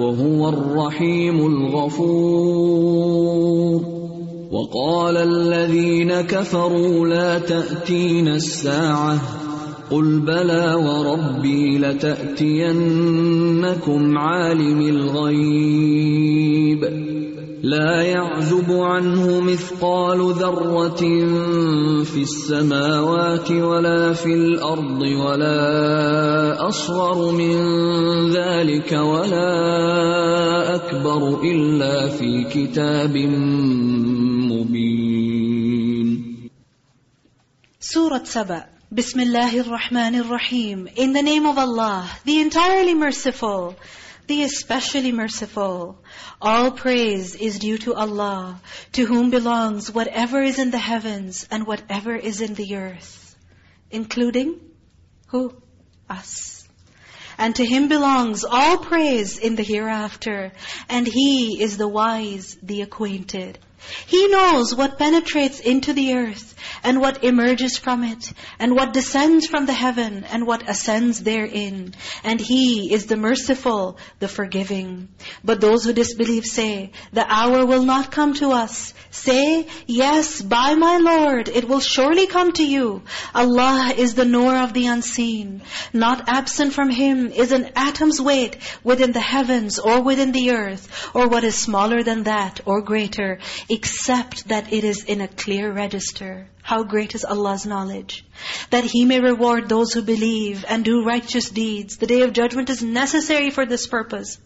وهو الرحيم الغفور. وقال الذين كفروا لا تاتينا الساعة. قل بلى وربي لتأتينكم عالم الغيب. لا يعزب عنه مثقال ذرة في السماوات ولا في الأرض ولا أصغر من ذلك ولا أكبر إلا في كتاب مبين Surah Saba. Bismillahir Rahmanir Rahim. In the name of Allah, the entirely merciful, the especially merciful. All praise is due to Allah, to whom belongs whatever is in the heavens and whatever is in the earth. Including who? Us. And to Him belongs all praise in the hereafter. And He is the wise, the acquainted. He knows what penetrates into the earth and what emerges from it and what descends from the heaven and what ascends therein. And He is the merciful, the forgiving. But those who disbelieve say, the hour will not come to us. Say, yes, by my Lord, it will surely come to you. Allah is the knower of the unseen. Not absent from Him is an atom's weight within the heavens or within the earth, or what is smaller than that or greater, except that it is in a clear register. How great is Allah's knowledge. That He may reward those who believe and do righteous deeds. The Day of Judgment is necessary for this purpose.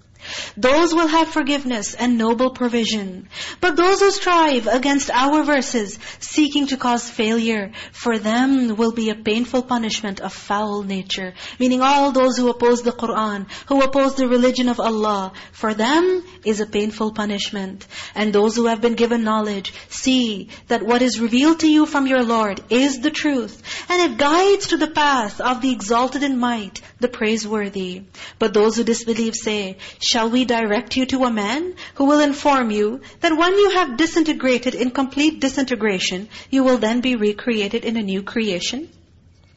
Those will have forgiveness and noble provision. But those who strive against our verses, seeking to cause failure, for them will be a painful punishment of foul nature. Meaning all those who oppose the Qur'an, who oppose the religion of Allah, for them is a painful punishment. And those who have been given knowledge, see that what is revealed to you from your Lord is the truth. And it guides to the path of the exalted in might, the praiseworthy. But those who disbelieve say, Shall we direct you to a man who will inform you that when you have disintegrated in complete disintegration, you will then be recreated in a new creation?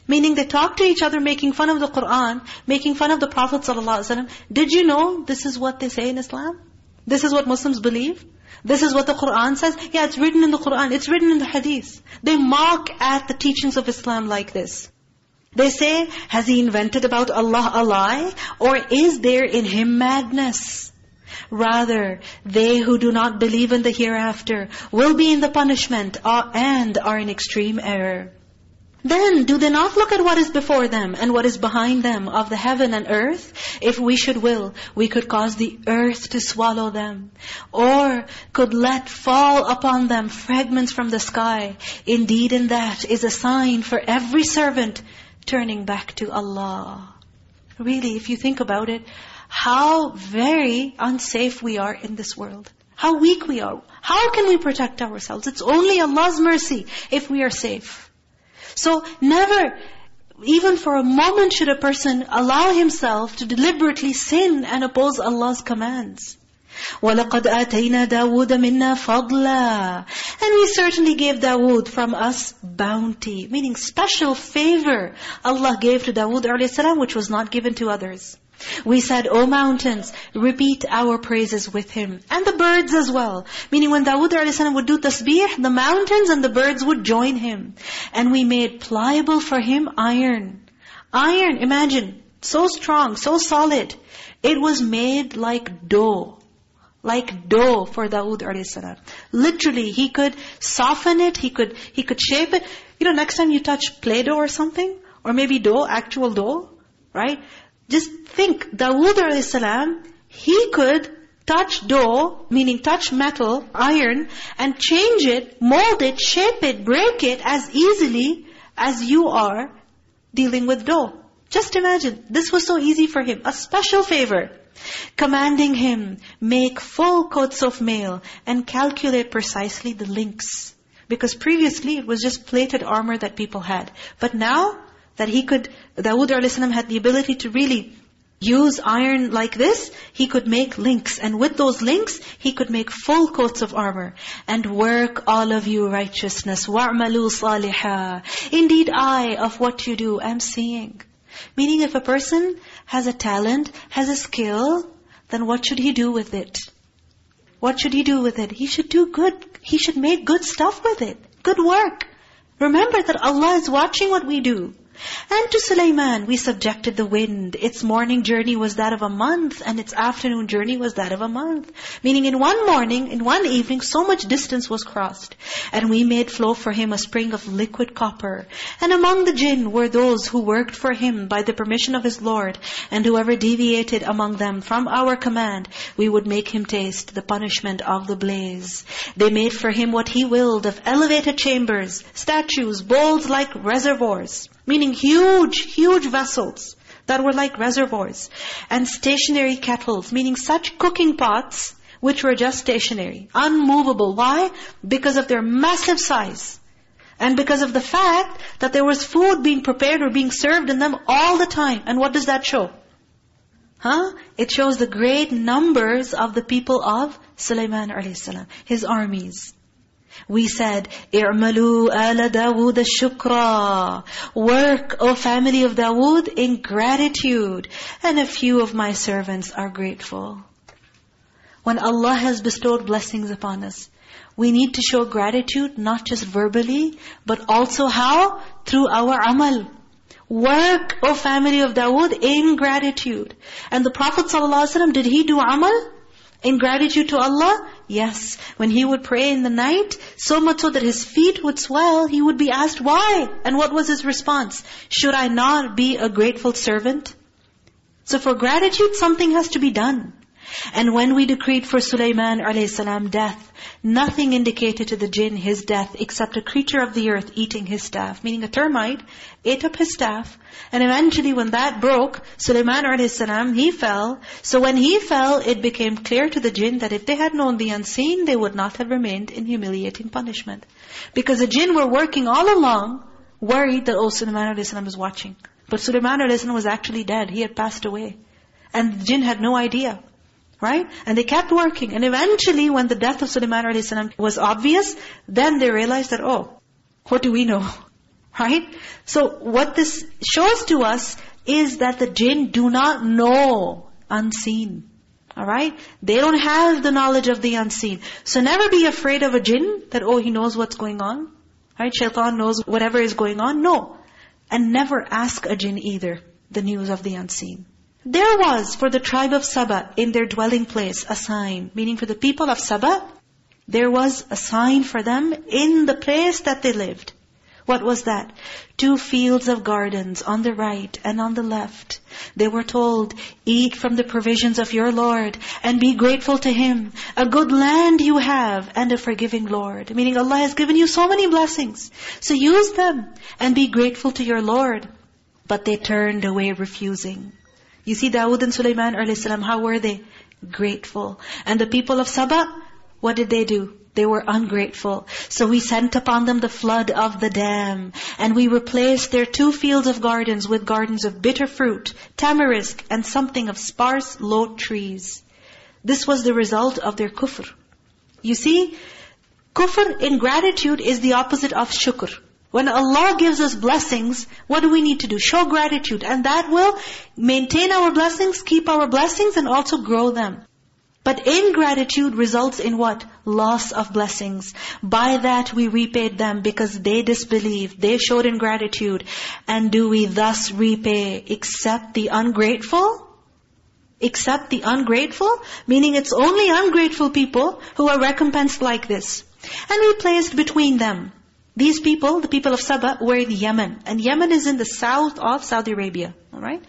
Meaning they talk to each other making fun of the Qur'an, making fun of the Prophet ﷺ. Did you know this is what they say in Islam? This is what Muslims believe? This is what the Qur'an says? Yeah, it's written in the Qur'an. It's written in the Hadith. They mock at the teachings of Islam like this. They say, has he invented about Allah a lie? Or is there in him madness? Rather, they who do not believe in the hereafter will be in the punishment uh, and are in extreme error. Then, do they not look at what is before them and what is behind them of the heaven and earth? If we should will, we could cause the earth to swallow them. Or could let fall upon them fragments from the sky. Indeed, in that is a sign for every servant turning back to Allah. Really, if you think about it, how very unsafe we are in this world. How weak we are. How can we protect ourselves? It's only Allah's mercy if we are safe. So never, even for a moment should a person allow himself to deliberately sin and oppose Allah's commands. وَلَقَدْ آتَيْنَا دَاوُودَ مِنَّا فَضْلًا And we certainly gave Dawood from us bounty, meaning special favor Allah gave to Dawood a.s. which was not given to others. We said, O mountains, repeat our praises with him. And the birds as well. Meaning when Dawood a.s. would do tasbih, the mountains and the birds would join him. And we made pliable for him iron. Iron, imagine, so strong, so solid. It was made like dough like dough for Dawood a.s. Literally, he could soften it, he could he could shape it. You know, next time you touch Play-Doh or something, or maybe dough, actual dough, right? Just think, Dawood a.s., he could touch dough, meaning touch metal, iron, and change it, mold it, shape it, break it as easily as you are dealing with dough. Just imagine, this was so easy for him. A special favor. Commanding him, make full coats of mail and calculate precisely the links. Because previously it was just plated armor that people had. But now that he could, Dawood a.s. had the ability to really use iron like this, he could make links. And with those links, he could make full coats of armor. And work all of you righteousness. وَعْمَلُوا صَالِحًا Indeed, I, of what you do, am seeing. Meaning if a person has a talent, has a skill, then what should he do with it? What should he do with it? He should do good. He should make good stuff with it. Good work. Remember that Allah is watching what we do. And to Sulaiman, we subjected the wind. Its morning journey was that of a month, and its afternoon journey was that of a month. Meaning in one morning, in one evening, so much distance was crossed. And we made flow for him a spring of liquid copper. And among the jinn were those who worked for him by the permission of his Lord. And whoever deviated among them from our command, we would make him taste the punishment of the blaze. They made for him what he willed of elevated chambers, statues, bowls like reservoirs. Meaning huge, huge vessels that were like reservoirs. And stationary kettles, meaning such cooking pots which were just stationary, unmovable. Why? Because of their massive size. And because of the fact that there was food being prepared or being served in them all the time. And what does that show? Huh? It shows the great numbers of the people of Sulaiman a.s., his armies. We said, اِعْمَلُوا آلَ دَاوُودَ الشُّكْرَى Work, O family of Dawood, in gratitude. And a few of my servants are grateful. When Allah has bestowed blessings upon us, we need to show gratitude not just verbally, but also how? Through our amal. Work, O family of Dawood, in gratitude. And the Prophet ﷺ, did he do amal? In gratitude to Allah? Yes. When he would pray in the night, so much so that his feet would swell, he would be asked, why? And what was his response? Should I not be a grateful servant? So for gratitude, something has to be done. And when we decreed for Sulaiman a.s. death, nothing indicated to the jinn his death except a creature of the earth eating his staff. Meaning a termite ate up his staff. And eventually when that broke, Sulaiman a.s. he fell. So when he fell, it became clear to the jinn that if they had known the unseen, they would not have remained in humiliating punishment. Because the jinn were working all along, worried that, oh, Sulaiman a.s. is watching. But Sulaiman a.s. was actually dead. He had passed away. And the jinn had no idea. Right? And they kept working. And eventually, when the death of Sulaiman a.s. was obvious, then they realized that, oh, what do we know? Right? So what this shows to us is that the jinn do not know unseen. Alright? They don't have the knowledge of the unseen. So never be afraid of a jinn that, oh, he knows what's going on. Right? Shaitan knows whatever is going on. No. And never ask a jinn either the news of the unseen. There was for the tribe of Saba in their dwelling place a sign. Meaning for the people of Saba, there was a sign for them in the place that they lived. What was that? Two fields of gardens on the right and on the left. They were told, eat from the provisions of your Lord and be grateful to Him. A good land you have and a forgiving Lord. Meaning Allah has given you so many blessings. So use them and be grateful to your Lord. But they turned away refusing. You see Dawood and Sulaiman a.s., how were they? Grateful. And the people of Saba, what did they do? They were ungrateful. So we sent upon them the flood of the dam. And we replaced their two fields of gardens with gardens of bitter fruit, tamarisk, and something of sparse low trees. This was the result of their kufr. You see, kufr, ingratitude, is the opposite of shukr. When Allah gives us blessings, what do we need to do? Show gratitude. And that will maintain our blessings, keep our blessings, and also grow them. But ingratitude results in what? Loss of blessings. By that we repaid them because they disbelieved. They showed ingratitude. And do we thus repay except the ungrateful? Except the ungrateful? Meaning it's only ungrateful people who are recompensed like this. And we placed between them these people, the people of Saba, were in Yemen. And Yemen is in the south of Saudi Arabia. All right?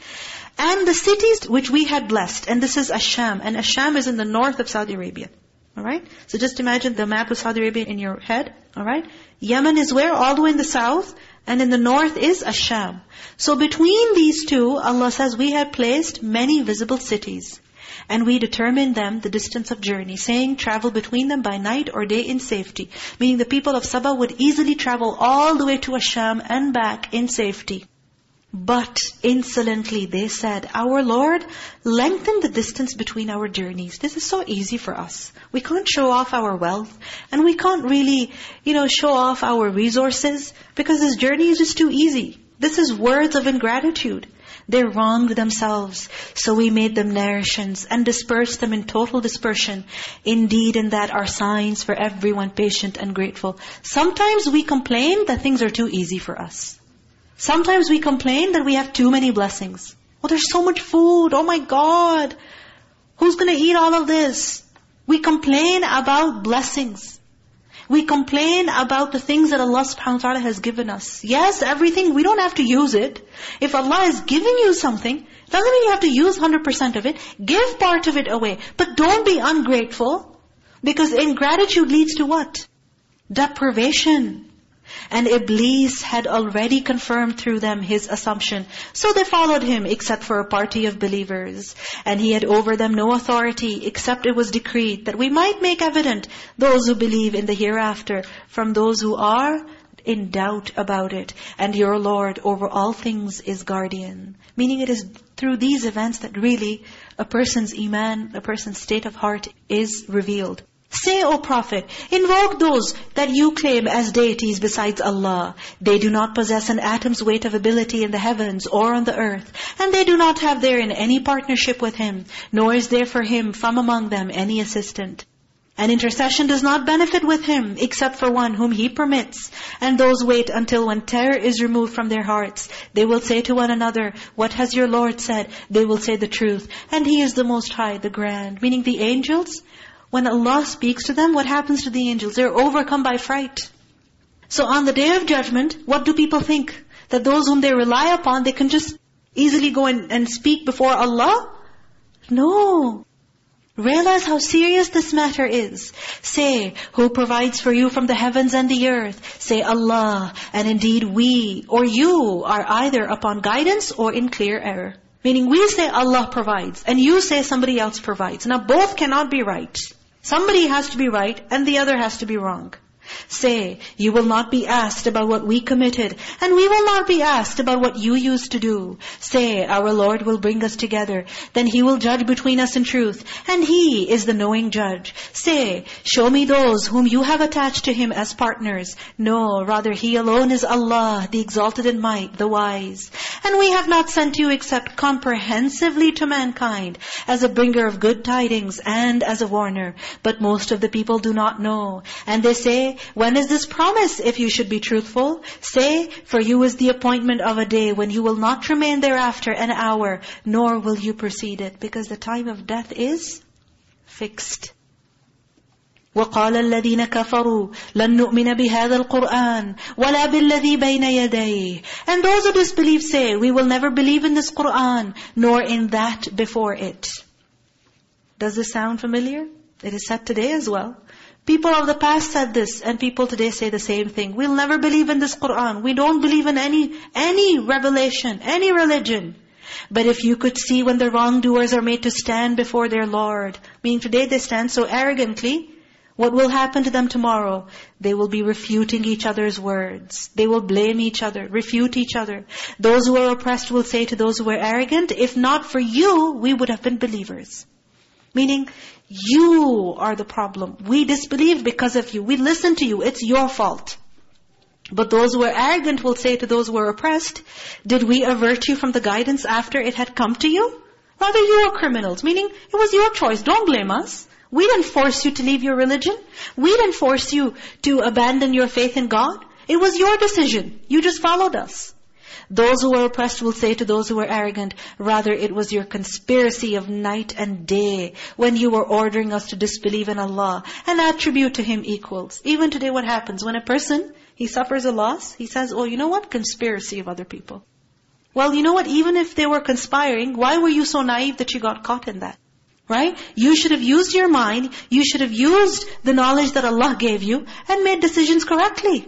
And the cities which we had blessed, and this is Asham, and Asham is in the north of Saudi Arabia. Alright? So just imagine the map of Saudi Arabia in your head. Alright? Yemen is where? All the way in the south. And in the north is Asham. So between these two, Allah says, we had placed many visible cities. And we determined them the distance of journey, saying travel between them by night or day in safety. Meaning the people of Saba would easily travel all the way to Asham and back in safety. But insolently they said, Our Lord, lengthen the distance between our journeys. This is so easy for us. We can't show off our wealth. And we can't really, you know, show off our resources. Because this journey is just too easy. This is words of ingratitude. They wronged themselves. So we made them narrations and dispersed them in total dispersion. Indeed, in that are signs for everyone patient and grateful. Sometimes we complain that things are too easy for us. Sometimes we complain that we have too many blessings. Oh, there's so much food. Oh my God. Who's going to eat all of this? We complain about blessings. We complain about the things that Allah subhanahu wa ta'ala has given us. Yes, everything, we don't have to use it. If Allah is giving you something, doesn't mean you have to use 100% of it. Give part of it away. But don't be ungrateful. Because ingratitude leads to what? Deprivation. And Iblis had already confirmed through them his assumption. So they followed him except for a party of believers. And he had over them no authority except it was decreed that we might make evident those who believe in the hereafter from those who are in doubt about it. And your Lord over all things is guardian. Meaning it is through these events that really a person's iman, a person's state of heart is revealed. Say, O Prophet, invoke those that you claim as deities besides Allah. They do not possess an atom's weight of ability in the heavens or on the earth. And they do not have therein any partnership with Him, nor is there for Him from among them any assistant. An intercession does not benefit with Him except for one whom He permits. And those wait until when terror is removed from their hearts. They will say to one another, What has your Lord said? They will say the truth. And He is the Most High, the Grand. Meaning the angels when Allah speaks to them, what happens to the angels? They're overcome by fright. So on the Day of Judgment, what do people think? That those whom they rely upon, they can just easily go and, and speak before Allah? No. Realize how serious this matter is. Say, who provides for you from the heavens and the earth? Say, Allah. And indeed we, or you, are either upon guidance or in clear error. Meaning we say Allah provides, and you say somebody else provides. Now both cannot be right. Somebody has to be right and the other has to be wrong. Say, you will not be asked about what we committed, and we will not be asked about what you used to do. Say, our Lord will bring us together, then He will judge between us in truth, and He is the knowing judge. Say, show me those whom you have attached to Him as partners. No, rather He alone is Allah, the exalted in might, the wise. And we have not sent you except comprehensively to mankind, as a bringer of good tidings and as a warner. But most of the people do not know. And they say, when is this promise if you should be truthful? Say, for you is the appointment of a day when you will not remain thereafter an hour, nor will you precede it. Because the time of death is fixed. وَقَالَ الَّذِينَ كَفَرُوا لَن نُؤْمِنَ بِهَذَا الْقُرْآنِ وَلَا بِالَّذِي بَيْنَ يَدَيْهِ And those who disbelieve say, we will never believe in this Qur'an, nor in that before it. Does this sound familiar? It is said today as well. People of the past said this, and people today say the same thing. We'll never believe in this Qur'an. We don't believe in any, any revelation, any religion. But if you could see when the wrongdoers are made to stand before their Lord, meaning today they stand so arrogantly, what will happen to them tomorrow? They will be refuting each other's words. They will blame each other, refute each other. Those who are oppressed will say to those who are arrogant, if not for you, we would have been believers. Meaning, you are the problem. We disbelieve because of you. We listen to you. It's your fault. But those who are arrogant will say to those who are oppressed, did we avert you from the guidance after it had come to you? Rather you are criminals. Meaning, it was your choice. Don't blame us. We didn't force you to leave your religion. We didn't force you to abandon your faith in God. It was your decision. You just followed us. Those who are oppressed will say to those who are arrogant, rather it was your conspiracy of night and day when you were ordering us to disbelieve in Allah and attribute to Him equals. Even today what happens? When a person, he suffers a loss, he says, oh, you know what? Conspiracy of other people. Well, you know what? Even if they were conspiring, why were you so naive that you got caught in that? Right? You should have used your mind, you should have used the knowledge that Allah gave you and made decisions correctly.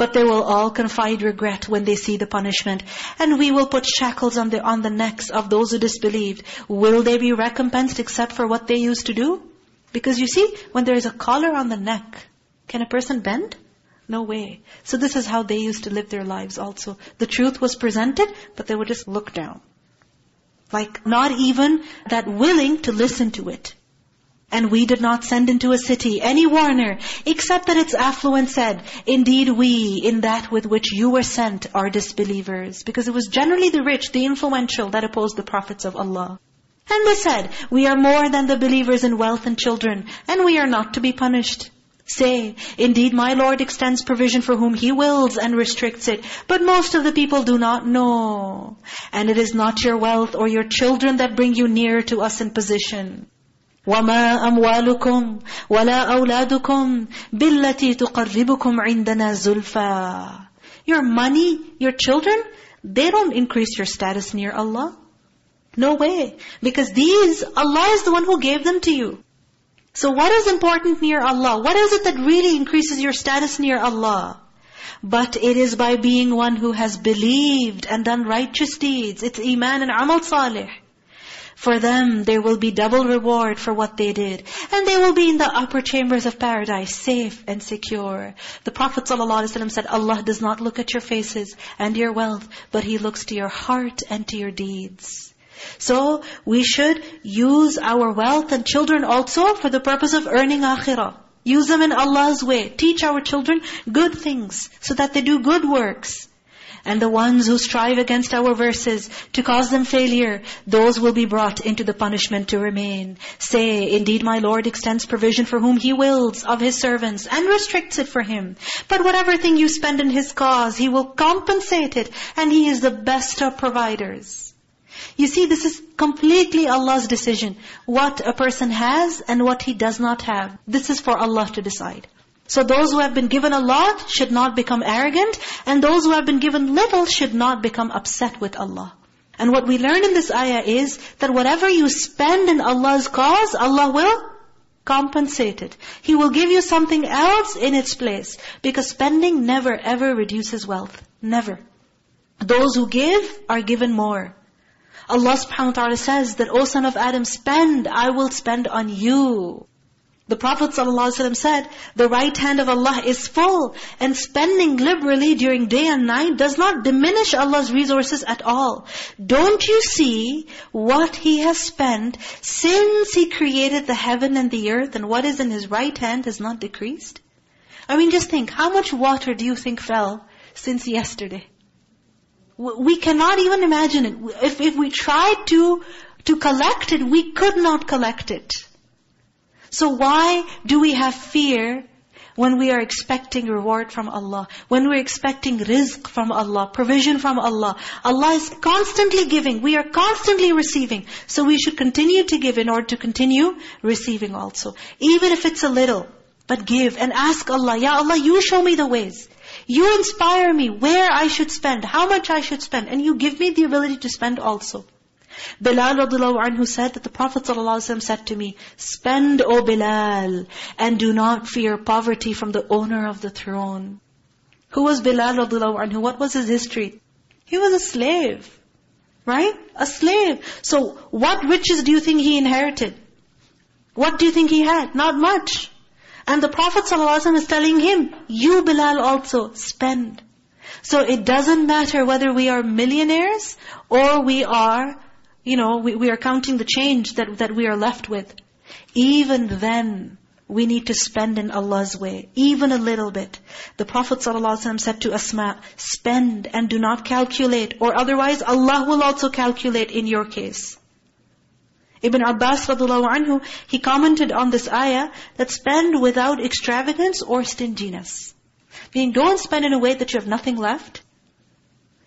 But they will all confide regret when they see the punishment. And we will put shackles on the, on the necks of those who disbelieved. Will they be recompensed except for what they used to do? Because you see, when there is a collar on the neck, can a person bend? No way. So this is how they used to live their lives also. The truth was presented, but they would just look down. Like not even that willing to listen to it. And we did not send into a city any warner, except that its affluent said, Indeed we, in that with which you were sent, are disbelievers. Because it was generally the rich, the influential, that opposed the prophets of Allah. And they said, We are more than the believers in wealth and children, and we are not to be punished. Say, indeed my Lord extends provision for whom He wills and restricts it. But most of the people do not know. And it is not your wealth or your children that bring you near to us in position. وَمَا أَمْوَالُكُمْ وَلَا أَوْلَادُكُمْ بِالَّتِي تُقَرِّبُكُمْ عِنْدَنَا زُلْفَى Your money, your children, they don't increase your status near Allah. No way. Because these, Allah is the one who gave them to you. So what is important near Allah? What is it that really increases your status near Allah? But it is by being one who has believed and done righteous deeds. It's iman and amal salih. For them, there will be double reward for what they did. And they will be in the upper chambers of paradise, safe and secure. The Prophet ﷺ said, Allah does not look at your faces and your wealth, but He looks to your heart and to your deeds. So, we should use our wealth and children also for the purpose of earning akhirah. Use them in Allah's way. Teach our children good things so that they do good works. And the ones who strive against our verses to cause them failure, those will be brought into the punishment to remain. Say, indeed my Lord extends provision for whom He wills of His servants and restricts it for Him. But whatever thing you spend in His cause, He will compensate it and He is the best of providers. You see, this is completely Allah's decision. What a person has and what he does not have. This is for Allah to decide. So those who have been given a lot should not become arrogant, and those who have been given little should not become upset with Allah. And what we learn in this ayah is that whatever you spend in Allah's cause, Allah will compensate it. He will give you something else in its place. Because spending never ever reduces wealth. Never. Those who give are given more. Allah subhanahu wa ta'ala says that, O son of Adam, spend, I will spend on you. The Prophet ﷺ said, the right hand of Allah is full, and spending liberally during day and night does not diminish Allah's resources at all. Don't you see what He has spent since He created the heaven and the earth, and what is in His right hand has not decreased? I mean, just think, how much water do you think fell since yesterday? We cannot even imagine it. If, if we tried to, to collect it, we could not collect it. So why do we have fear when we are expecting reward from Allah? When we're expecting rizq from Allah, provision from Allah. Allah is constantly giving. We are constantly receiving. So we should continue to give in order to continue receiving also. Even if it's a little. But give and ask Allah, Ya Allah, you show me the ways. You inspire me where I should spend, how much I should spend. And you give me the ability to spend also. Bilal radiallahu anhu said that the Prophet ﷺ said to me, Spend, O Bilal, and do not fear poverty from the owner of the throne. Who was Bilal radiallahu anhu? What was his history? He was a slave. Right? A slave. So what riches do you think he inherited? What do you think he had? Not much. And the Prophet ﷺ is telling him, you Bilal also, spend. So it doesn't matter whether we are millionaires or we are you know, we, we are counting the change that, that we are left with. Even then, we need to spend in Allah's way, even a little bit. The Prophet ﷺ said to Asma, spend and do not calculate, or otherwise Allah will also calculate in your case. Ibn Abbas radiallahu anhu, he commented on this ayah, that spend without extravagance or stinginess. Meaning, don't spend in a way that you have nothing left,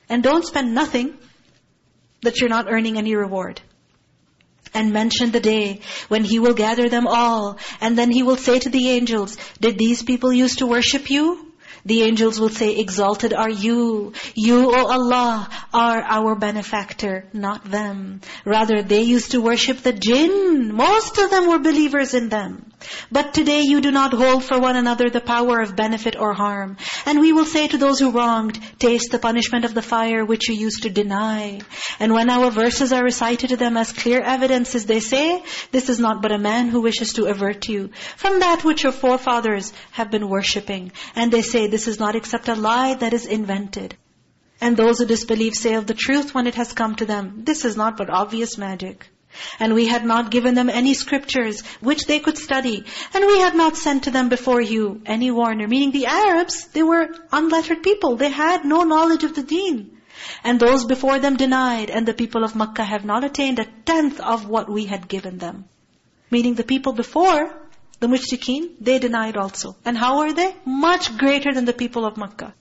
and don't spend nothing that you're not earning any reward. And mention the day when He will gather them all. And then He will say to the angels, Did these people used to worship you? The angels will say, Exalted are you. You, O Allah, are our benefactor, not them. Rather, they used to worship the jinn. Most of them were believers in them. But today you do not hold for one another the power of benefit or harm. And we will say to those who wronged, Taste the punishment of the fire which you used to deny. And when our verses are recited to them as clear evidences, they say, This is not but a man who wishes to avert you from that which your forefathers have been worshipping. And they say, this is not except a lie that is invented. And those who disbelieve say of the truth when it has come to them, this is not but obvious magic. And we had not given them any scriptures which they could study. And we had not sent to them before you any warner. Meaning the Arabs, they were unlettered people. They had no knowledge of the deen. And those before them denied. And the people of Makkah have not attained a tenth of what we had given them. Meaning the people before, the mushrikeen, they denied also. And how are they? Much greater than the people of Makkah.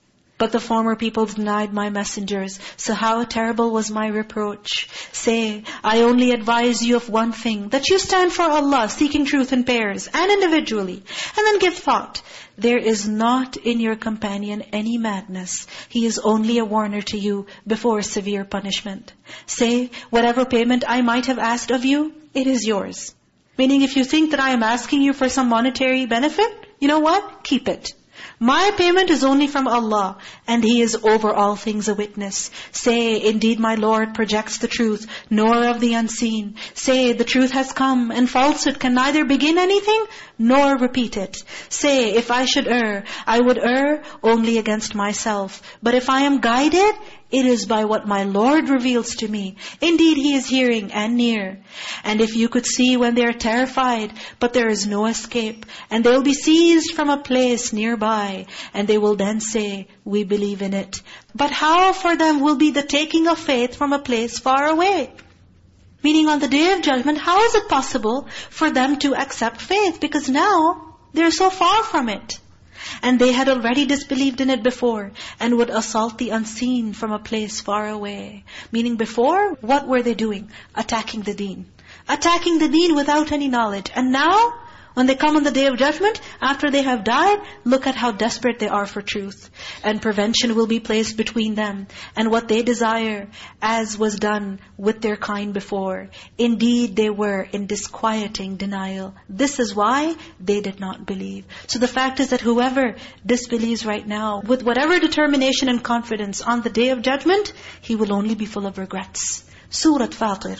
But the former people denied my messengers. So how terrible was my reproach. Say, I only advise you of one thing, that you stand for Allah, seeking truth in pairs and individually. And then give thought. There is not in your companion any madness. He is only a warner to you before severe punishment. Say, whatever payment I might have asked of you, it is yours. Meaning if you think that I am asking you for some monetary benefit, you know what? Keep it. My payment is only from Allah, and He is over all things a witness. Say, indeed my Lord projects the truth, nor of the unseen. Say, the truth has come, and falsehood can neither begin anything, nor repeat it. Say, if I should err, I would err only against myself. But if I am guided, it is by what my Lord reveals to me. Indeed, He is hearing and near. And if you could see when they are terrified, but there is no escape, and they will be seized from a place nearby, and they will then say, we believe in it. But how for them will be the taking of faith from a place far away? Meaning on the Day of Judgment, how is it possible for them to accept faith? Because now, they're so far from it. And they had already disbelieved in it before and would assault the unseen from a place far away. Meaning before, what were they doing? Attacking the deen. Attacking the deen without any knowledge. And now, when they come on the Day of Judgment, after they have died, look at how desperate they are for truth. And prevention will be placed between them and what they desire, as was done with their kind before. Indeed, they were in disquieting denial. This is why they did not believe. So the fact is that whoever disbelieves right now, with whatever determination and confidence on the Day of Judgment, he will only be full of regrets. Surah Fatir.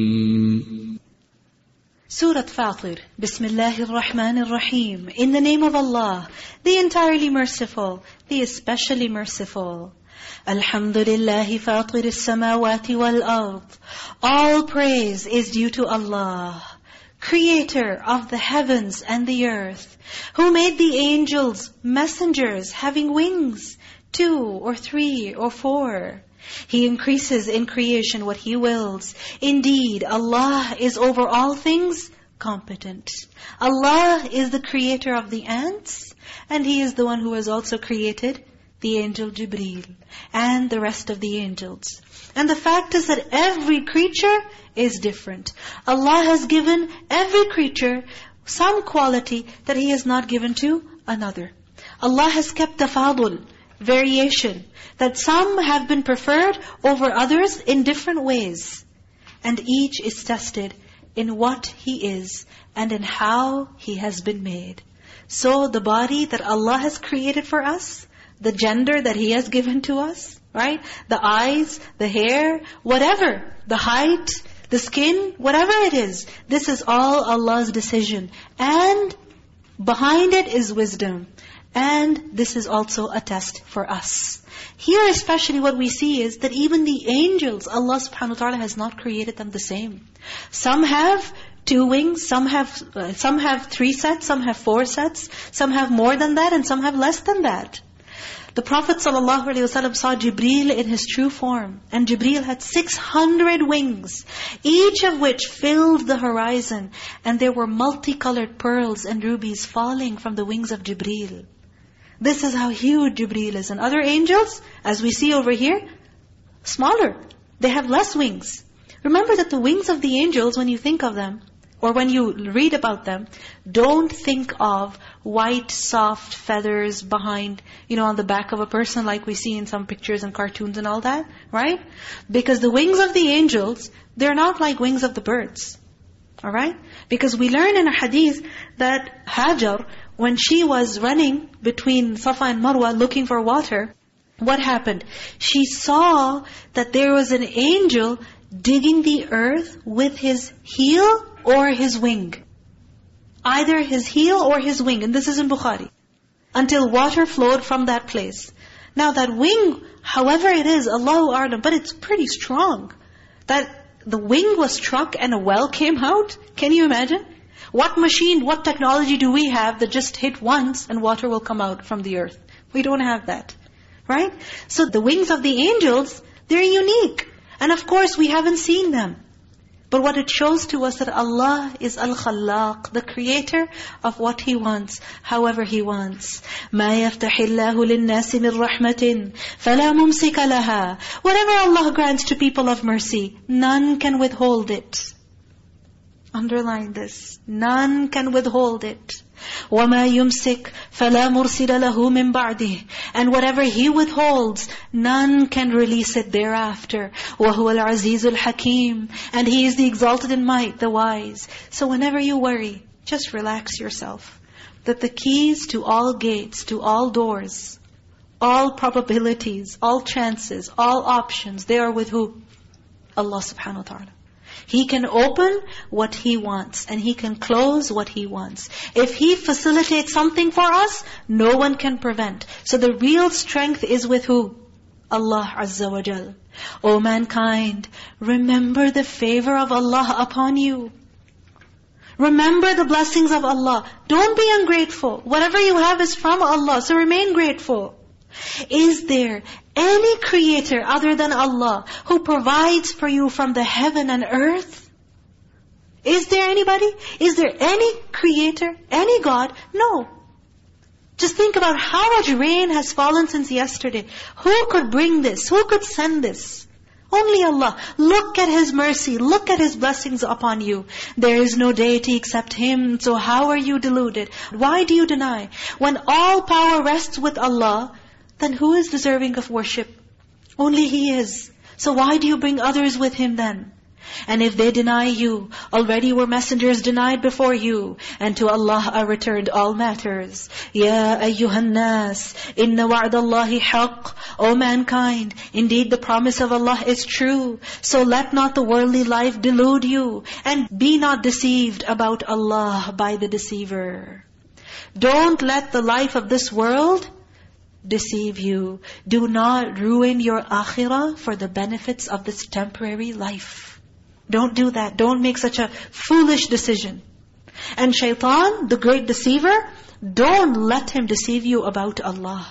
Surah Fatir, Bismillahir Rahmanir Rahim. In the name of Allah, the entirely merciful, the especially merciful. Alhamdulillahi Fatir as-samawati wal-ard. All praise is due to Allah, Creator of the heavens and the earth, who made the angels messengers having wings, two or three or four. He increases in creation what He wills. Indeed, Allah is over all things competent. Allah is the creator of the ants, and He is the one who has also created the angel Jibreel and the rest of the angels. And the fact is that every creature is different. Allah has given every creature some quality that He has not given to another. Allah has kept the tafadul, variation, that some have been preferred over others in different ways. And each is tested in what he is and in how he has been made. So the body that Allah has created for us, the gender that He has given to us, right? The eyes, the hair, whatever, the height, the skin, whatever it is. This is all Allah's decision. And behind it is wisdom. And this is also a test for us. Here especially what we see is that even the angels, Allah subhanahu wa ta'ala has not created them the same. Some have two wings, some have uh, some have three sets, some have four sets, some have more than that, and some have less than that. The Prophet ﷺ saw Jibreel in his true form. And Jibreel had 600 wings, each of which filled the horizon. And there were multicolored pearls and rubies falling from the wings of Jibreel. This is how huge Jibreel is. And other angels, as we see over here, smaller. They have less wings. Remember that the wings of the angels, when you think of them, or when you read about them, don't think of white, soft feathers behind, you know, on the back of a person like we see in some pictures and cartoons and all that, right? Because the wings of the angels, they're not like wings of the birds. Alright? Because we learn in a hadith that Hajar, when she was running between Safa and Marwa looking for water, what happened? She saw that there was an angel digging the earth with his heel or his wing. Either his heel or his wing. And this is in Bukhari. Until water flowed from that place. Now that wing, however it is, Allahu A'lam, but it's pretty strong. That the wing was struck and a well came out. Can you imagine? What machine, what technology do we have that just hit once and water will come out from the earth? We don't have that. Right? So the wings of the angels, they're unique. And of course, we haven't seen them. But what it shows to us that Allah is Al-Khallaq, the creator of what He wants, however He wants. مَا يَفْتَحِ اللَّهُ لِلنَّاسِ مِنْ رَحْمَةٍ فَلَا مُمْسِكَ لَهَا Whatever Allah grants to people of mercy, none can withhold it. Underline this. None can withhold it. وَمَا يُمْسِكْ فَلَا مُرْسِلَ لَهُ مِنْ بَعْدِهِ And whatever He withholds, none can release it thereafter. وَهُوَ الْعَزِيزُ الْحَكِيمُ And He is the exalted in might, the wise. So whenever you worry, just relax yourself. That the keys to all gates, to all doors, all probabilities, all chances, all options, they are with who? Allah subhanahu wa ta'ala. He can open what He wants and He can close what He wants. If He facilitates something for us, no one can prevent. So the real strength is with who? Allah Azza wa Jal. O mankind, remember the favor of Allah upon you. Remember the blessings of Allah. Don't be ungrateful. Whatever you have is from Allah, so remain grateful. Is there any creator other than Allah who provides for you from the heaven and earth? Is there anybody? Is there any creator, any God? No. Just think about how much rain has fallen since yesterday. Who could bring this? Who could send this? Only Allah. Look at His mercy. Look at His blessings upon you. There is no deity except Him. So how are you deluded? Why do you deny? When all power rests with Allah, then who is deserving of worship? Only He is. So why do you bring others with Him then? And if they deny you, already were messengers denied before you, and to Allah are returned all matters. Ya ayyuhan nas, inna wa'dallahi haqq. O mankind, indeed the promise of Allah is true. So let not the worldly life delude you, and be not deceived about Allah by the deceiver. Don't let the life of this world deceive you. Do not ruin your akhirah for the benefits of this temporary life. Don't do that. Don't make such a foolish decision. And shaitan, the great deceiver, don't let him deceive you about Allah.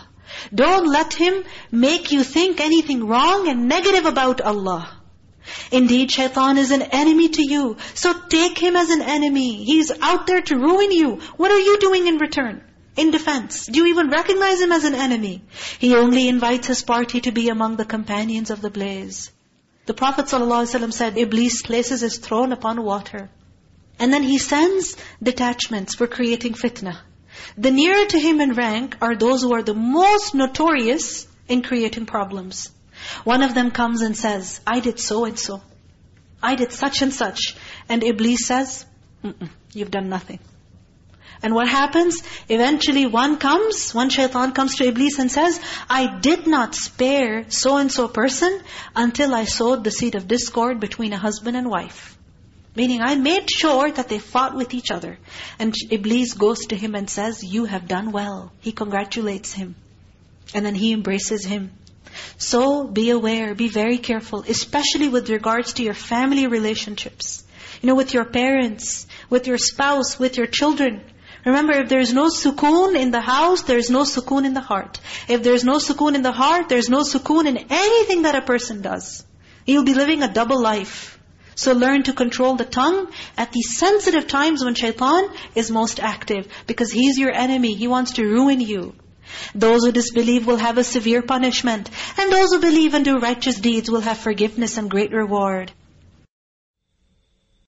Don't let him make you think anything wrong and negative about Allah. Indeed, shaitan is an enemy to you. So take him as an enemy. He's out there to ruin you. What are you doing in return? In defense? Do you even recognize him as an enemy? He only invites his party to be among the companions of the blaze. The Prophet ﷺ said, Iblis places his throne upon water. And then he sends detachments for creating fitna. The nearer to him in rank are those who are the most notorious in creating problems. One of them comes and says, I did so and so. I did such and such. And Iblis says, Mm-mm, you've done nothing. And what happens? Eventually one comes, one shaitan comes to Iblis and says, I did not spare so-and-so person until I sowed the seed of discord between a husband and wife. Meaning I made sure that they fought with each other. And Iblis goes to him and says, you have done well. He congratulates him. And then he embraces him. So be aware, be very careful, especially with regards to your family relationships. You know, with your parents, with your spouse, with your children. Remember, if there's no sukoon in the house, there's no sukoon in the heart. If there's no sukoon in the heart, there's no sukoon in anything that a person does. You'll be living a double life. So learn to control the tongue at the sensitive times when shaitan is most active. Because he's your enemy. He wants to ruin you. Those who disbelieve will have a severe punishment. And those who believe and do righteous deeds will have forgiveness and great reward.